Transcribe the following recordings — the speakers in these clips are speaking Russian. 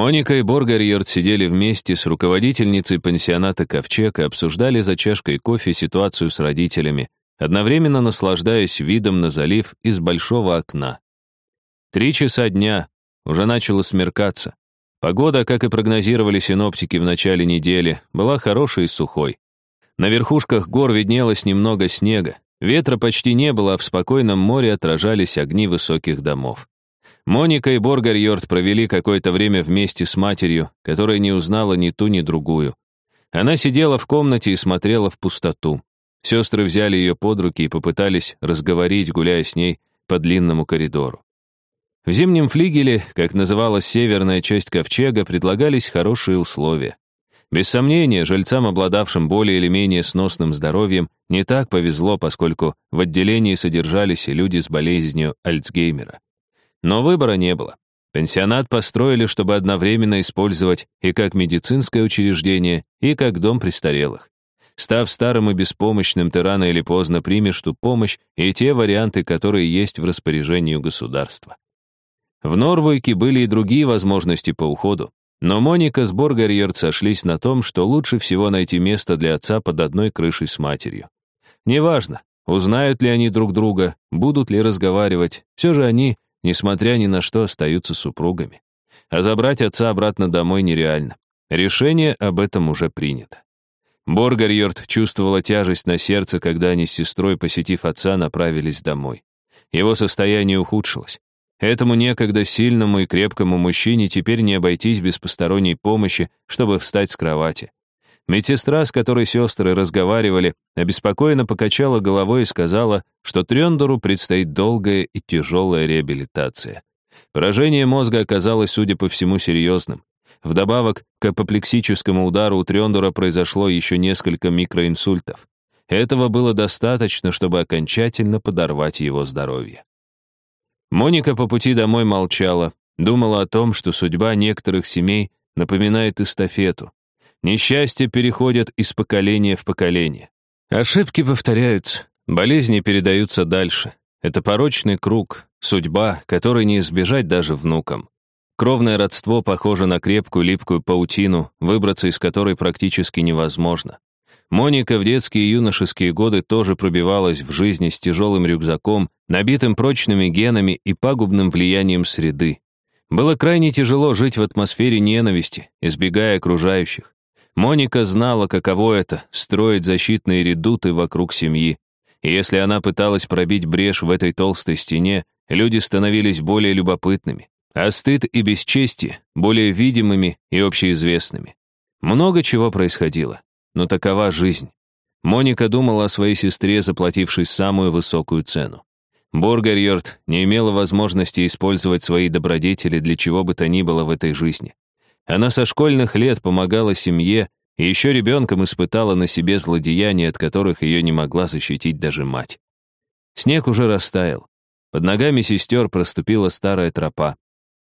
Моника и Боргарьерд сидели вместе с руководительницей пансионата «Ковчег» и обсуждали за чашкой кофе ситуацию с родителями, одновременно наслаждаясь видом на залив из большого окна. Три часа дня, уже начало смеркаться. Погода, как и прогнозировали синоптики в начале недели, была хорошей и сухой. На верхушках гор виднелось немного снега, ветра почти не было, а в спокойном море отражались огни высоких домов. Моника и Боргарьорд провели какое-то время вместе с матерью, которая не узнала ни ту, ни другую. Она сидела в комнате и смотрела в пустоту. Сестры взяли ее под руки и попытались разговорить, гуляя с ней по длинному коридору. В зимнем флигеле, как называлась северная часть ковчега, предлагались хорошие условия. Без сомнения, жильцам, обладавшим более или менее сносным здоровьем, не так повезло, поскольку в отделении содержались и люди с болезнью Альцгеймера. Но выбора не было. Пенсионат построили, чтобы одновременно использовать и как медицинское учреждение, и как дом престарелых. Став старым и беспомощным, ты рано или поздно примешь ту помощь и те варианты, которые есть в распоряжении государства. В Норвуйке были и другие возможности по уходу, но Моника с Боргарьерд сошлись на том, что лучше всего найти место для отца под одной крышей с матерью. Неважно, узнают ли они друг друга, будут ли разговаривать, все же они несмотря ни на что, остаются супругами. А забрать отца обратно домой нереально. Решение об этом уже принято. Боргарьорд чувствовала тяжесть на сердце, когда они с сестрой, посетив отца, направились домой. Его состояние ухудшилось. Этому некогда сильному и крепкому мужчине теперь не обойтись без посторонней помощи, чтобы встать с кровати. Медсестра, с которой сестры разговаривали, обеспокоенно покачала головой и сказала, что Трендору предстоит долгая и тяжелая реабилитация. Поражение мозга оказалось, судя по всему, серьезным. Вдобавок к апоплексическому удару у Трендора произошло еще несколько микроинсультов. Этого было достаточно, чтобы окончательно подорвать его здоровье. Моника по пути домой молчала, думала о том, что судьба некоторых семей напоминает эстафету. Несчастья переходят из поколения в поколение. Ошибки повторяются, болезни передаются дальше. Это порочный круг, судьба, которой не избежать даже внукам. Кровное родство похоже на крепкую липкую паутину, выбраться из которой практически невозможно. Моника в детские и юношеские годы тоже пробивалась в жизни с тяжелым рюкзаком, набитым прочными генами и пагубным влиянием среды. Было крайне тяжело жить в атмосфере ненависти, избегая окружающих. Моника знала, каково это — строить защитные редуты вокруг семьи. И если она пыталась пробить брешь в этой толстой стене, люди становились более любопытными, а стыд и бесчестие — более видимыми и общеизвестными. Много чего происходило, но такова жизнь. Моника думала о своей сестре, заплатившей самую высокую цену. Боргарьорд не имела возможности использовать свои добродетели для чего бы то ни было в этой жизни. Она со школьных лет помогала семье и еще ребенком испытала на себе злодеяния, от которых ее не могла защитить даже мать. Снег уже растаял. Под ногами сестер проступила старая тропа.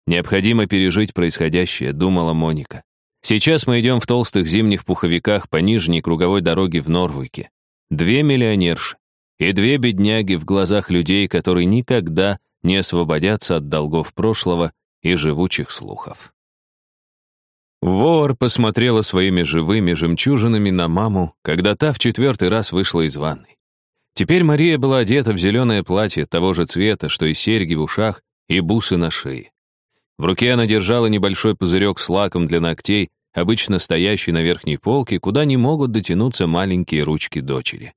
Необходимо пережить происходящее, думала Моника. Сейчас мы идем в толстых зимних пуховиках по нижней круговой дороге в Норвуйке. Две миллионерши и две бедняги в глазах людей, которые никогда не освободятся от долгов прошлого и живучих слухов. Вор посмотрела своими живыми жемчужинами на маму, когда та в четвертый раз вышла из ванной. Теперь Мария была одета в зеленое платье того же цвета, что и серьги в ушах и бусы на шее. В руке она держала небольшой пузырек с лаком для ногтей, обычно стоящий на верхней полке, куда не могут дотянуться маленькие ручки дочери.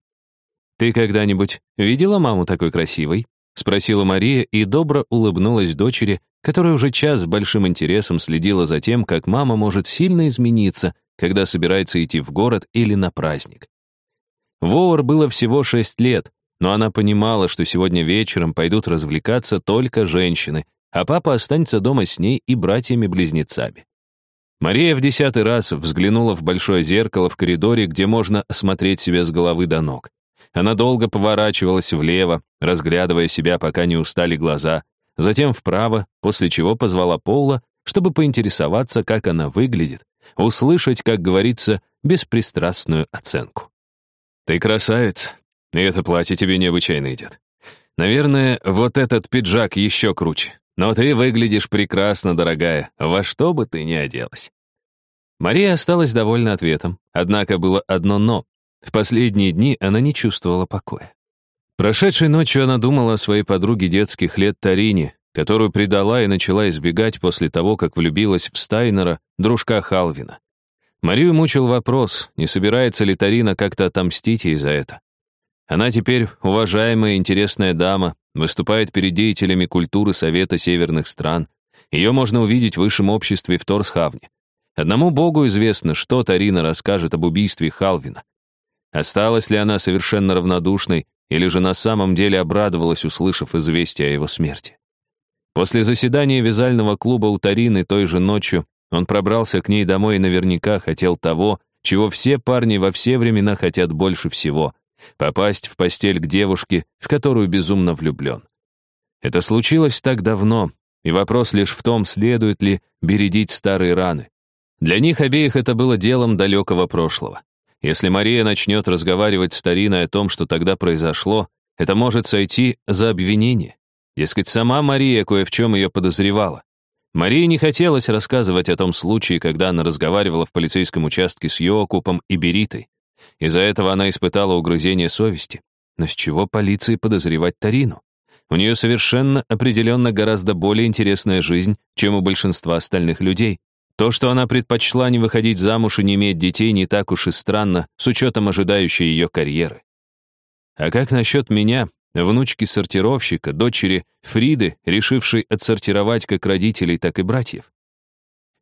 «Ты когда-нибудь видела маму такой красивой?» — спросила Мария и добро улыбнулась дочери, которая уже час с большим интересом следила за тем, как мама может сильно измениться, когда собирается идти в город или на праздник. Вовар было всего шесть лет, но она понимала, что сегодня вечером пойдут развлекаться только женщины, а папа останется дома с ней и братьями-близнецами. Мария в десятый раз взглянула в большое зеркало в коридоре, где можно осмотреть себя с головы до ног. Она долго поворачивалась влево, разглядывая себя, пока не устали глаза, затем вправо, после чего позвала Пола, чтобы поинтересоваться, как она выглядит, услышать, как говорится, беспристрастную оценку. «Ты красавица, и это платье тебе необычайно идет. Наверное, вот этот пиджак еще круче, Но ты выглядишь прекрасно, дорогая, во что бы ты ни оделась». Мария осталась довольна ответом, однако было одно «но». В последние дни она не чувствовала покоя. Прошедшей ночью она думала о своей подруге детских лет Тарине, которую предала и начала избегать после того, как влюбилась в Стайнера, дружка Халвина. Марию мучил вопрос, не собирается ли Тарина как-то отомстить ей за это. Она теперь уважаемая интересная дама, выступает перед деятелями культуры Совета Северных стран. Ее можно увидеть в высшем обществе в Торсхавне. Одному богу известно, что Тарина расскажет об убийстве Халвина. Осталась ли она совершенно равнодушной, или же на самом деле обрадовалась, услышав известие о его смерти. После заседания вязального клуба у Тарины той же ночью он пробрался к ней домой и наверняка хотел того, чего все парни во все времена хотят больше всего — попасть в постель к девушке, в которую безумно влюблен. Это случилось так давно, и вопрос лишь в том, следует ли бередить старые раны. Для них обеих это было делом далекого прошлого. Если Мария начнет разговаривать с Тариной о том, что тогда произошло, это может сойти за обвинение. Дескать, сама Мария кое в чем ее подозревала. Марии не хотелось рассказывать о том случае, когда она разговаривала в полицейском участке с Йокупом и Беритой. Из-за этого она испытала угрызение совести. Но с чего полиции подозревать Тарину? У нее совершенно определенно гораздо более интересная жизнь, чем у большинства остальных людей. То, что она предпочла не выходить замуж и не иметь детей, не так уж и странно, с учетом ожидающей ее карьеры. А как насчет меня, внучки сортировщика, дочери Фриды, решившей отсортировать как родителей, так и братьев.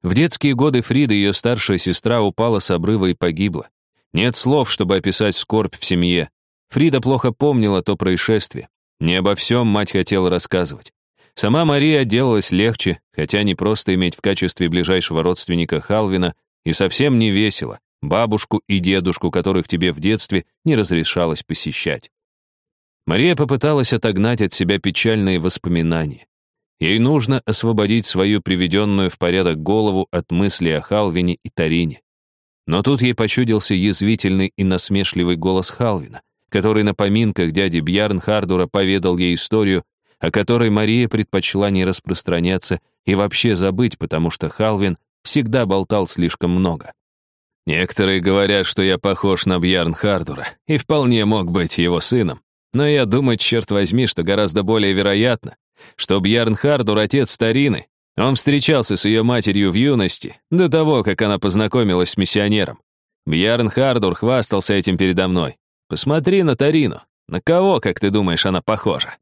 В детские годы Фриды, ее старшая сестра, упала с обрыва и погибла. Нет слов, чтобы описать скорбь в семье. Фрида плохо помнила то происшествие. Не обо всем мать хотела рассказывать. Сама Мария делалась легче, хотя не просто иметь в качестве ближайшего родственника Халвина, и совсем не весело, бабушку и дедушку, которых тебе в детстве не разрешалось посещать. Мария попыталась отогнать от себя печальные воспоминания. Ей нужно освободить свою приведенную в порядок голову от мысли о Халвине и Тарине. Но тут ей почудился язвительный и насмешливый голос Халвина, который на поминках дяди Бьярнхардура поведал ей историю, о которой Мария предпочла не распространяться и вообще забыть, потому что Халвин всегда болтал слишком много. Некоторые говорят, что я похож на Бьярнхардура и вполне мог быть его сыном. Но я думаю, черт возьми, что гораздо более вероятно, что Бьярн Хардур — отец Старины. Он встречался с ее матерью в юности, до того, как она познакомилась с миссионером. Бьярн Хардур хвастался этим передо мной. Посмотри на Тарину. На кого, как ты думаешь, она похожа?